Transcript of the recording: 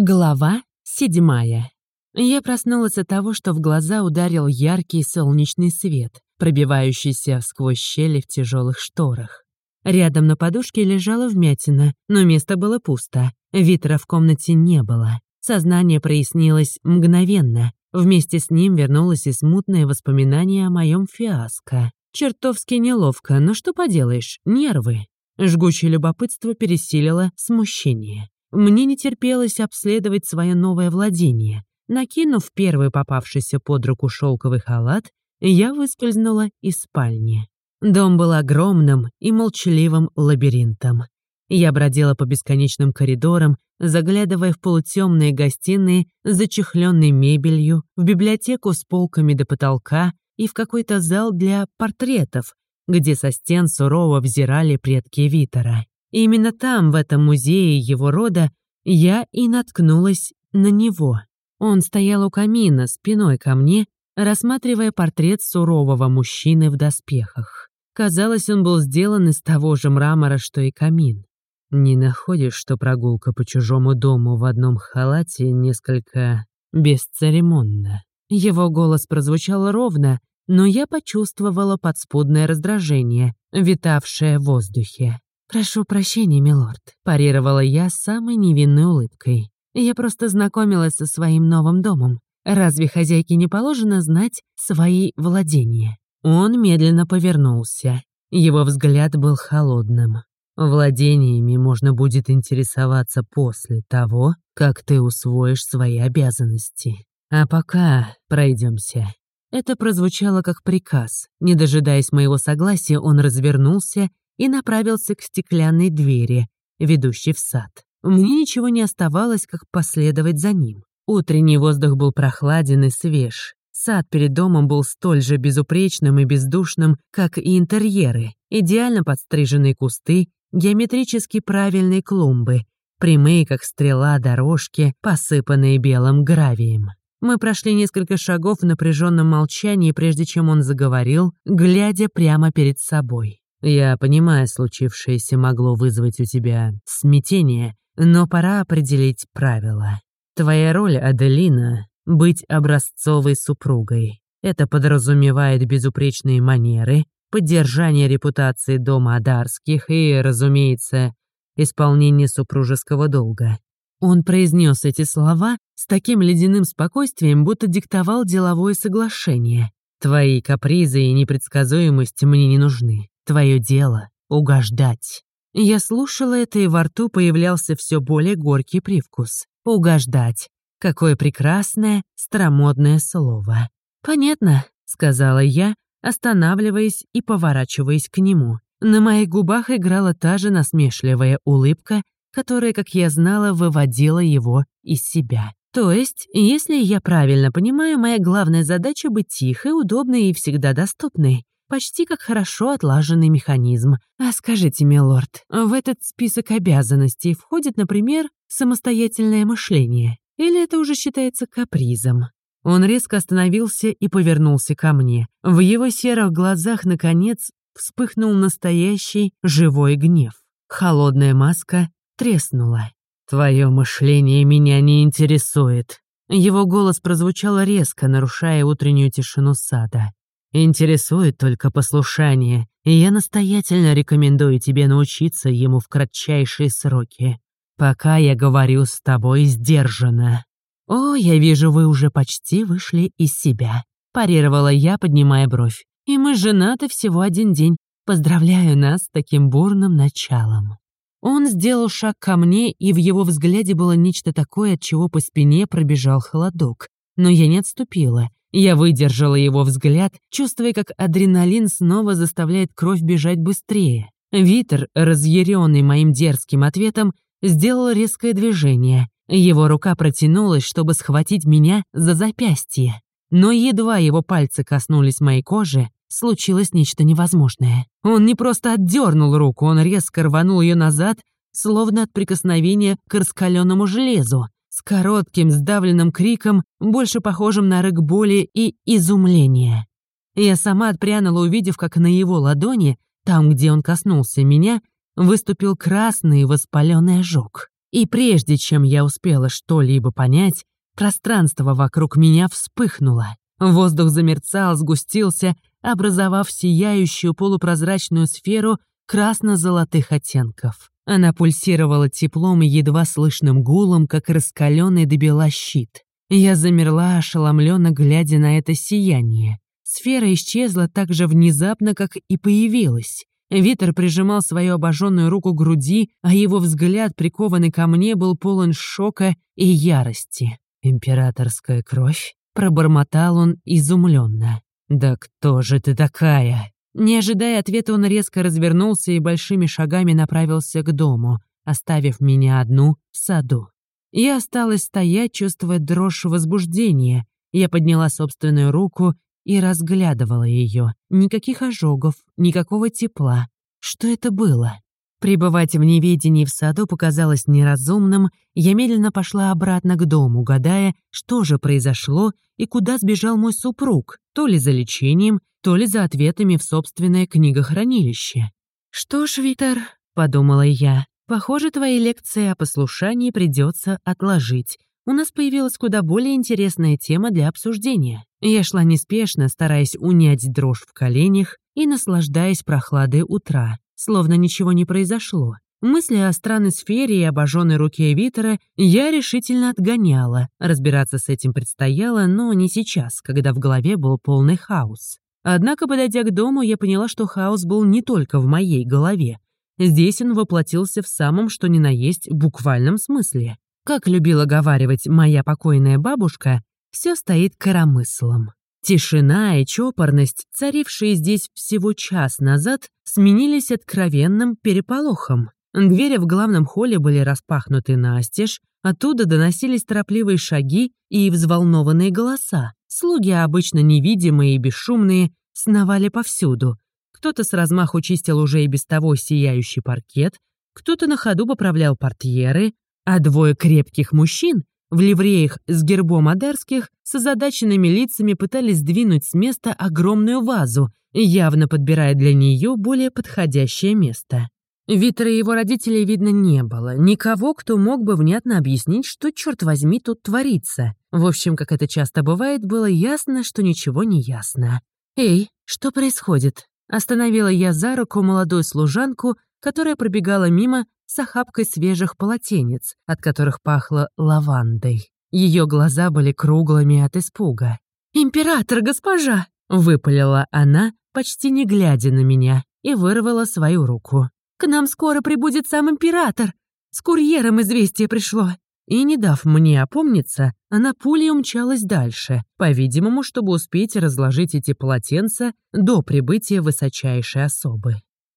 Глава седьмая. Я проснулась от того, что в глаза ударил яркий солнечный свет, пробивающийся сквозь щели в тяжелых шторах. Рядом на подушке лежала вмятина, но место было пусто. Витра в комнате не было. Сознание прояснилось мгновенно. Вместе с ним вернулось и смутное воспоминание о моем фиаско. Чертовски неловко, но что поделаешь, нервы. Жгучее любопытство пересилило смущение. Мне не терпелось обследовать свое новое владение. Накинув первый попавшийся под руку шелковый халат, я выскользнула из спальни. Дом был огромным и молчаливым лабиринтом. Я бродила по бесконечным коридорам, заглядывая в полутемные гостиные с зачехленной мебелью, в библиотеку с полками до потолка и в какой-то зал для портретов, где со стен сурово взирали предки Витера. Именно там, в этом музее его рода, я и наткнулась на него. Он стоял у камина, спиной ко мне, рассматривая портрет сурового мужчины в доспехах. Казалось, он был сделан из того же мрамора, что и камин. Не находишь, что прогулка по чужому дому в одном халате несколько бесцеремонна? Его голос прозвучал ровно, но я почувствовала подспудное раздражение, витавшее в воздухе. «Прошу прощения, милорд», — парировала я самой невинной улыбкой. «Я просто знакомилась со своим новым домом. Разве хозяйке не положено знать свои владения?» Он медленно повернулся. Его взгляд был холодным. «Владениями можно будет интересоваться после того, как ты усвоишь свои обязанности. А пока пройдемся. Это прозвучало как приказ. Не дожидаясь моего согласия, он развернулся и направился к стеклянной двери, ведущей в сад. Мне ничего не оставалось, как последовать за ним. Утренний воздух был прохладен и свеж. Сад перед домом был столь же безупречным и бездушным, как и интерьеры. Идеально подстриженные кусты, геометрически правильные клумбы, прямые, как стрела, дорожки, посыпанные белым гравием. Мы прошли несколько шагов в напряженном молчании, прежде чем он заговорил, глядя прямо перед собой. Я понимаю, случившееся могло вызвать у тебя смятение, но пора определить правила. Твоя роль, Аделина, быть образцовой супругой. Это подразумевает безупречные манеры, поддержание репутации дома Адарских и, разумеется, исполнение супружеского долга. Он произнес эти слова с таким ледяным спокойствием, будто диктовал деловое соглашение. Твои капризы и непредсказуемость мне не нужны. Твое дело — угождать». Я слушала это, и во рту появлялся все более горький привкус. «Угождать». Какое прекрасное, старомодное слово. «Понятно», — сказала я, останавливаясь и поворачиваясь к нему. На моих губах играла та же насмешливая улыбка, которая, как я знала, выводила его из себя. То есть, если я правильно понимаю, моя главная задача — быть тихой, удобной и всегда доступной почти как хорошо отлаженный механизм. А скажите, милорд, в этот список обязанностей входит, например, самостоятельное мышление? Или это уже считается капризом? Он резко остановился и повернулся ко мне. В его серых глазах, наконец, вспыхнул настоящий живой гнев. Холодная маска треснула. «Твое мышление меня не интересует». Его голос прозвучал резко, нарушая утреннюю тишину сада. Интересует только послушание, и я настоятельно рекомендую тебе научиться ему в кратчайшие сроки. Пока я говорю с тобой сдержанно. О, я вижу, вы уже почти вышли из себя. Парировала я, поднимая бровь. И мы женаты всего один день. Поздравляю нас с таким бурным началом. Он сделал шаг ко мне, и в его взгляде было нечто такое, от чего по спине пробежал холодок. Но я не отступила. Я выдержала его взгляд, чувствуя, как адреналин снова заставляет кровь бежать быстрее. Витер, разъяренный моим дерзким ответом, сделал резкое движение. Его рука протянулась, чтобы схватить меня за запястье. Но едва его пальцы коснулись моей кожи, случилось нечто невозможное. Он не просто отдернул руку, он резко рванул ее назад, словно от прикосновения к раскаленному железу с коротким сдавленным криком, больше похожим на рык боли и изумления. Я сама отпрянула, увидев, как на его ладони, там, где он коснулся меня, выступил красный воспаленный ожог. И прежде чем я успела что-либо понять, пространство вокруг меня вспыхнуло. Воздух замерцал, сгустился, образовав сияющую полупрозрачную сферу красно-золотых оттенков. Она пульсировала теплом и едва слышным гулом, как раскаленный до бела щит. Я замерла, ошеломленно глядя на это сияние. Сфера исчезла так же внезапно, как и появилась. Витер прижимал свою обожженную руку к груди, а его взгляд, прикованный ко мне, был полон шока и ярости. «Императорская кровь?» — пробормотал он изумленно. «Да кто же ты такая?» Не ожидая ответа, он резко развернулся и большими шагами направился к дому, оставив меня одну в саду. Я осталась стоять, чувствуя дрожь возбуждения. Я подняла собственную руку и разглядывала ее. Никаких ожогов, никакого тепла. Что это было? Пребывать в неведении в саду показалось неразумным, я медленно пошла обратно к дому, гадая, что же произошло и куда сбежал мой супруг, то ли за лечением, то ли за ответами в собственное книгохранилище. «Что ж, Витер», — подумала я, — «похоже, твои лекции о послушании придется отложить. У нас появилась куда более интересная тема для обсуждения. Я шла неспешно, стараясь унять дрожь в коленях и наслаждаясь прохладой утра, словно ничего не произошло. Мысли о странной сфере и обожженной руке Витера я решительно отгоняла. Разбираться с этим предстояло, но не сейчас, когда в голове был полный хаос. Однако, подойдя к дому, я поняла, что хаос был не только в моей голове. Здесь он воплотился в самом что ни на есть буквальном смысле. Как любила говаривать моя покойная бабушка, все стоит коромыслом. Тишина и чопорность, царившие здесь всего час назад, сменились откровенным переполохом. Двери в главном холле были распахнуты настежь, оттуда доносились торопливые шаги и взволнованные голоса. Слуги, обычно невидимые и бесшумные, сновали повсюду. Кто-то с размаху чистил уже и без того сияющий паркет, кто-то на ходу поправлял портьеры, а двое крепких мужчин в ливреях с гербом Адерских с озадаченными лицами пытались сдвинуть с места огромную вазу, явно подбирая для нее более подходящее место. Витра и его родителей видно не было, никого, кто мог бы внятно объяснить, что, черт возьми, тут творится. В общем, как это часто бывает, было ясно, что ничего не ясно. «Эй, что происходит?» Остановила я за руку молодую служанку, которая пробегала мимо с охапкой свежих полотенец, от которых пахло лавандой. Ее глаза были круглыми от испуга. «Император, госпожа!» — выпалила она, почти не глядя на меня, и вырвала свою руку. «К нам скоро прибудет сам император! С курьером известие пришло!» И, не дав мне опомниться, она пулей умчалась дальше, по-видимому, чтобы успеть разложить эти полотенца до прибытия высочайшей особы.